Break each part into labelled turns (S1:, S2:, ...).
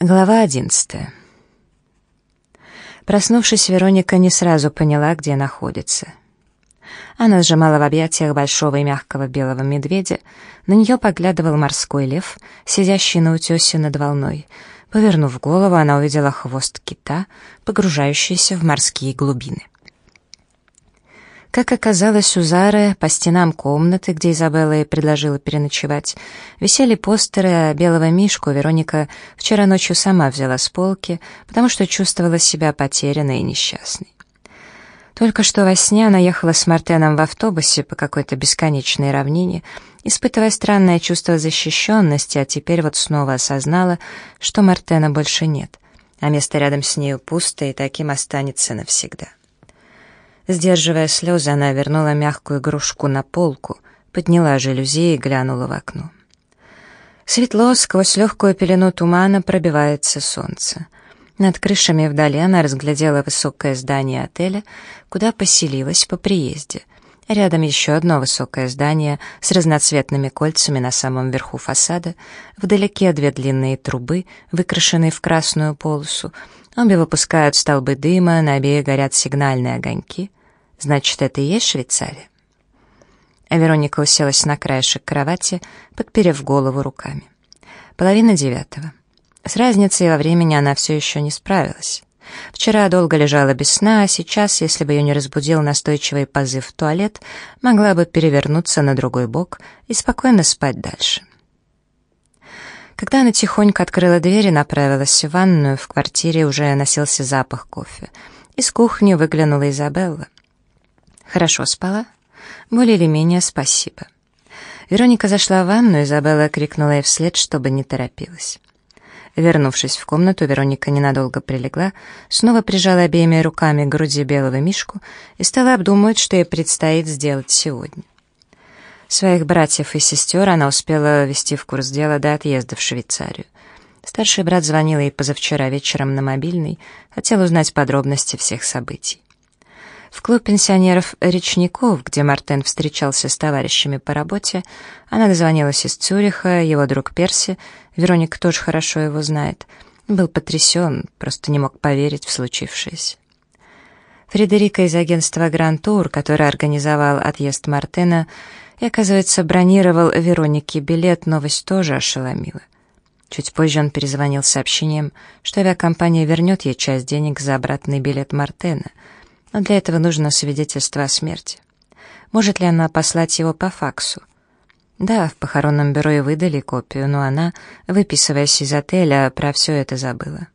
S1: Глава одиннадцатая. Проснувшись, Вероника не сразу поняла, где находится. Она сжимала в объятиях большого и мягкого белого медведя, на нее поглядывал морской лев, сидящий на утесе над волной. Повернув голову, она увидела хвост кита, погружающийся в морские глубины. Как оказалось, у Зары по стенам комнаты, где Изабелла ей предложила переночевать, висели постеры, а белого мишку Вероника вчера ночью сама взяла с полки, потому что чувствовала себя потерянной и несчастной. Только что во сне она ехала с Мартеном в автобусе по какой-то бесконечной равнине, испытывая странное чувство защищенности, а теперь вот снова осознала, что Мартена больше нет, а место рядом с нею пусто и таким останется навсегда. Сдерживая слезы, она вернула мягкую игрушку на полку, подняла жалюзи и глянула в окно. Светло, сквозь легкую пелену тумана пробивается солнце. Над крышами вдали она разглядела высокое здание отеля, куда поселилась по приезде. Рядом еще одно высокое здание с разноцветными кольцами на самом верху фасада, вдалеке две длинные трубы, выкрашенные в красную полосу, обе выпускают столбы дыма, на обеих горят сигнальные огоньки — Значит, это и есть Швейцария? А Вероника уселась на краешек кровати, подперев голову руками. Половина девятого. С разницей во времени она все еще не справилась. Вчера долго лежала без сна, а сейчас, если бы ее не разбудил настойчивый позыв в туалет, могла бы перевернуться на другой бок и спокойно спать дальше. Когда она тихонько открыла дверь и направилась в ванную, в квартире уже носился запах кофе. Из кухни выглянула Изабелла. Хорошо спала? Более или менее спасибо. Вероника зашла в ванну, Изабелла крикнула ей вслед, чтобы не торопилась. Вернувшись в комнату, Вероника ненадолго прилегла, снова прижала обеими руками к груди белого мишку и стала обдумывать, что ей предстоит сделать сегодня. Своих братьев и сестер она успела ввести в курс дела до отъезда в Швейцарию. Старший брат звонил ей позавчера вечером на мобильный, хотел узнать подробности всех событий. В клуб пенсионеров «Речников», где Мартен встречался с товарищами по работе, она дозвонилась из Цюриха, его друг Перси, Вероника тоже хорошо его знает, был потрясен, просто не мог поверить в случившееся. Фредерика из агентства «Гранд Тур», который организовал отъезд Мартена, и, оказывается, бронировал Веронике билет, новость тоже ошеломила. Чуть позже он перезвонил сообщением, что авиакомпания вернет ей часть денег за обратный билет Мартена — но для этого нужно свидетельство о смерти. Может ли она послать его по факсу? Да, в похоронном бюро и выдали копию, но она, выписываясь из отеля, про все это забыла.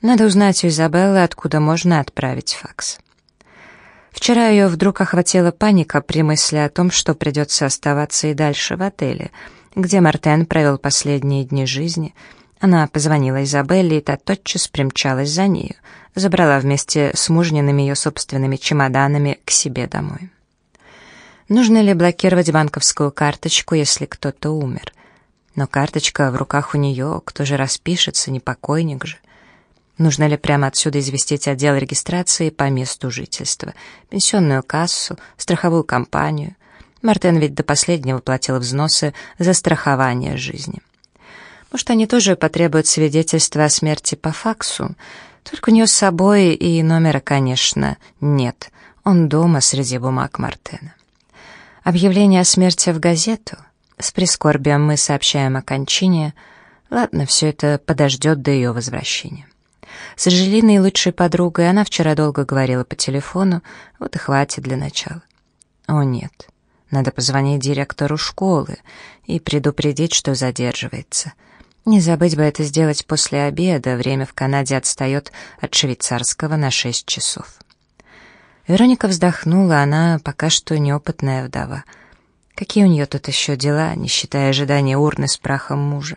S1: Надо узнать у Изабеллы, откуда можно отправить факс. Вчера ее вдруг охватила паника при мысли о том, что придется оставаться и дальше в отеле, где Мартен провел последние дни жизни. Она позвонила Изабелле, и та тотчас примчалась за нею — забрала вместе с мужниными ее собственными чемоданами к себе домой. Нужно ли блокировать банковскую карточку, если кто-то умер? Но карточка в руках у нее, кто же распишется, не покойник же. Нужно ли прямо отсюда известить отдел регистрации по месту жительства, пенсионную кассу, страховую компанию? Мартен ведь до последнего платил взносы за страхование жизни. Может, они тоже потребуют свидетельства о смерти по факсу, только у нее с собой и номера, конечно, нет. Он дома среди бумаг Мартена. Объявление о смерти в газету. С прискорбием мы сообщаем о кончине. Ладно, все это подождет до ее возвращения. С Анжелиной, лучшей подругой, она вчера долго говорила по телефону, вот и хватит для начала. О нет, надо позвонить директору школы и предупредить, что задерживается — не забыть бы это сделать после обеда, время в Канаде отстает от швейцарского на шесть часов. Вероника вздохнула, она пока что неопытная вдова. Какие у нее тут еще дела, не считая ожидания урны с прахом мужа?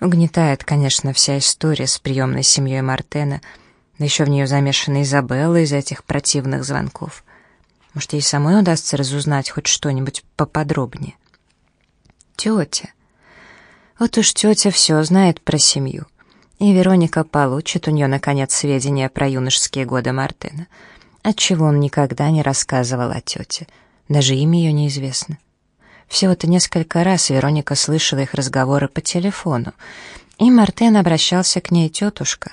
S1: Угнетает, конечно, вся история с приемной семьей Мартена, да еще в нее замешана Изабелла из этих противных звонков. Может, ей самой удастся разузнать хоть что-нибудь поподробнее? Тетя. Вот уж тетя все знает про семью. И Вероника получит у нее, наконец, сведения про юношеские годы Мартына. Отчего он никогда не рассказывал о тете. Даже имя ее неизвестно. Всего-то несколько раз Вероника слышала их разговоры по телефону, И Мартен обращался к ней тетушка.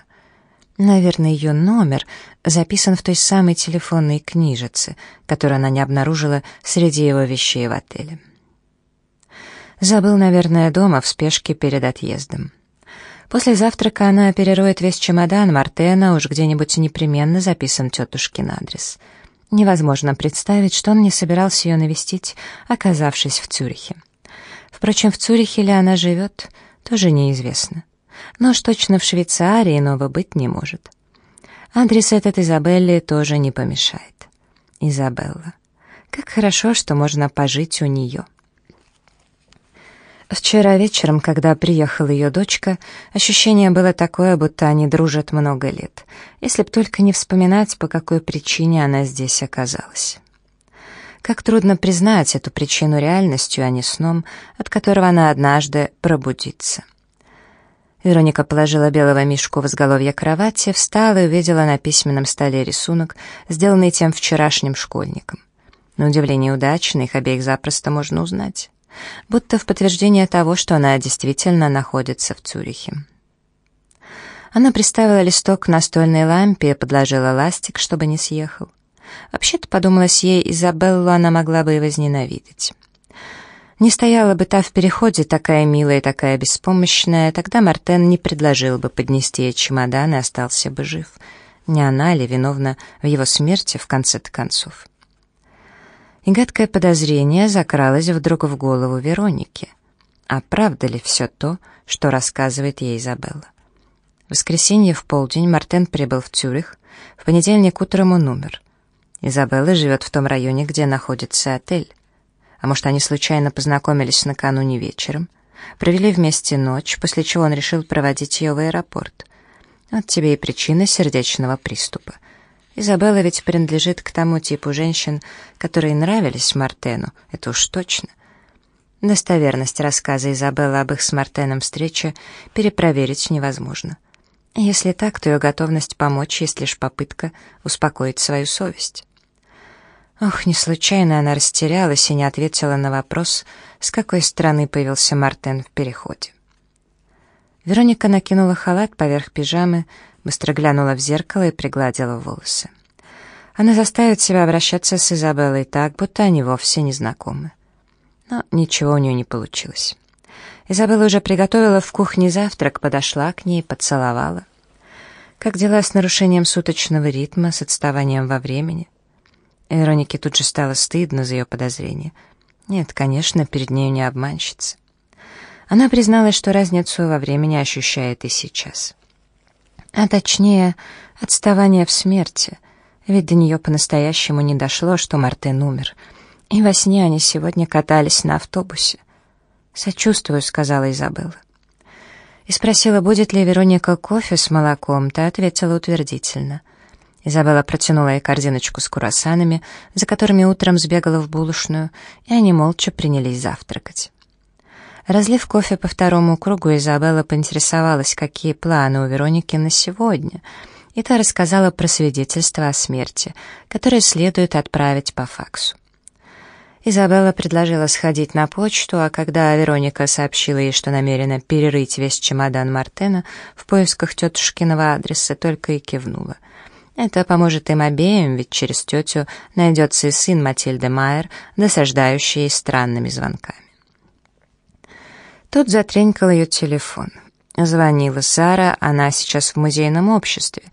S1: Наверное, ее номер записан в той самой телефонной книжице, которую она не обнаружила среди его вещей в отеле. Забыл, наверное, дома в спешке перед отъездом. После завтрака она перероет весь чемодан Мартена, уж где-нибудь непременно записан тетушкин адрес. Невозможно представить, что он не собирался ее навестить, оказавшись в Цюрихе. Впрочем, в Цюрихе ли она живет, тоже неизвестно. Но уж точно в Швейцарии иного быть не может. Адрес этот Изабелле тоже не помешает. Изабелла. Как хорошо, что можно пожить у нее. Вчера вечером, когда приехала ее дочка, ощущение было такое, будто они дружат много лет, если б только не вспоминать, по какой причине она здесь оказалась. Как трудно признать эту причину реальностью, а не сном, от которого она однажды пробудится. Вероника положила белого мишку в изголовье кровати, встала и увидела на письменном столе рисунок, сделанный тем вчерашним школьником. На удивление удачно, их обеих запросто можно узнать будто в подтверждение того, что она действительно находится в Цюрихе. Она приставила листок к настольной лампе и подложила ластик, чтобы не съехал. Вообще-то, подумалось ей, Изабеллу она могла бы и возненавидеть. Не стояла бы та в переходе, такая милая и такая беспомощная, тогда Мартен не предложил бы поднести ей чемодан и остался бы жив. Не она ли виновна в его смерти в конце-то концов? И гадкое подозрение закралось вдруг в голову Вероники. А правда ли все то, что рассказывает ей Изабелла? В воскресенье в полдень Мартен прибыл в Цюрих, в понедельник утром он умер. Изабелла живет в том районе, где находится отель. А может, они случайно познакомились накануне вечером, провели вместе ночь, после чего он решил проводить ее в аэропорт. Вот тебе и причина сердечного приступа — Изабелла ведь принадлежит к тому типу женщин, которые нравились Мартену, это уж точно. Достоверность рассказа Изабеллы об их с Мартеном встрече перепроверить невозможно. Если так, то ее готовность помочь есть лишь попытка успокоить свою совесть. Ох, не случайно она растерялась и не ответила на вопрос, с какой стороны появился Мартен в переходе. Вероника накинула халат поверх пижамы, быстро глянула в зеркало и пригладила волосы. Она заставит себя обращаться с Изабеллой так, будто они вовсе не знакомы. Но ничего у нее не получилось. Изабелла уже приготовила в кухне завтрак, подошла к ней, поцеловала. Как дела с нарушением суточного ритма, с отставанием во времени? Веронике тут же стало стыдно за ее подозрения. Нет, конечно, перед нею не обманщица. Она призналась, что разницу во времени ощущает и сейчас а точнее, отставание в смерти, ведь до нее по-настоящему не дошло, что Мартен умер, и во сне они сегодня катались на автобусе. «Сочувствую», — сказала Изабелла. И спросила, будет ли Вероника кофе с молоком, та ответила утвердительно. Изабелла протянула ей корзиночку с круассанами, за которыми утром сбегала в булочную, и они молча принялись завтракать. Разлив кофе по второму кругу, Изабелла поинтересовалась, какие планы у Вероники на сегодня, и та рассказала про свидетельство о смерти, которое следует отправить по факсу. Изабелла предложила сходить на почту, а когда Вероника сообщила ей, что намерена перерыть весь чемодан Мартена в поисках тетушкиного адреса, только и кивнула. Это поможет им обеим, ведь через тетю найдется и сын Матильды Майер, досаждающий странными звонками. Тут затренькал ее телефон. Звонила Сара, она сейчас в музейном обществе.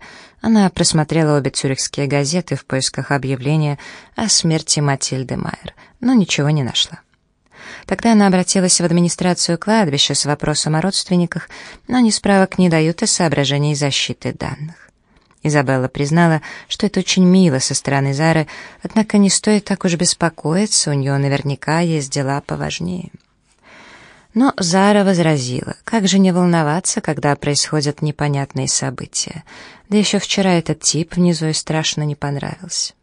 S1: Она просмотрела обе цюрихские газеты в поисках объявления о смерти Матильды Майер, но ничего не нашла. Тогда она обратилась в администрацию кладбища с вопросом о родственниках, но ни справок не дают и соображений защиты данных. Изабелла признала, что это очень мило со стороны Зары, однако не стоит так уж беспокоиться, у нее наверняка есть дела поважнее. Но Зара возразила, как же не волноваться, когда происходят непонятные события. Да еще вчера этот тип внизу и страшно не понравился.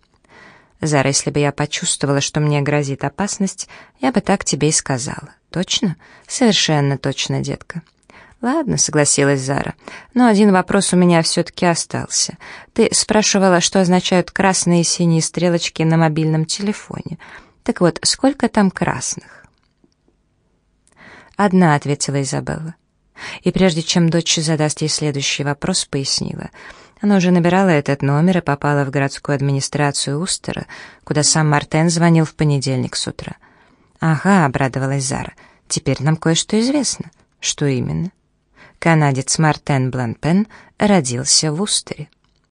S1: Зара, если бы я почувствовала, что мне грозит опасность, я бы так тебе и сказала. Точно? Совершенно точно, детка. Ладно, согласилась Зара. Но один вопрос у меня все-таки остался. Ты спрашивала, что означают красные и синие стрелочки на мобильном телефоне. Так вот, сколько там красных? «Одна», — ответила Изабелла. И прежде чем дочь задаст ей следующий вопрос, пояснила. Она уже набирала этот номер и попала в городскую администрацию Устера, куда сам Мартен звонил в понедельник с утра. «Ага», — обрадовалась Зара, — «теперь нам кое-что известно». «Что именно?» Канадец Мартен Бланпен родился в Устере.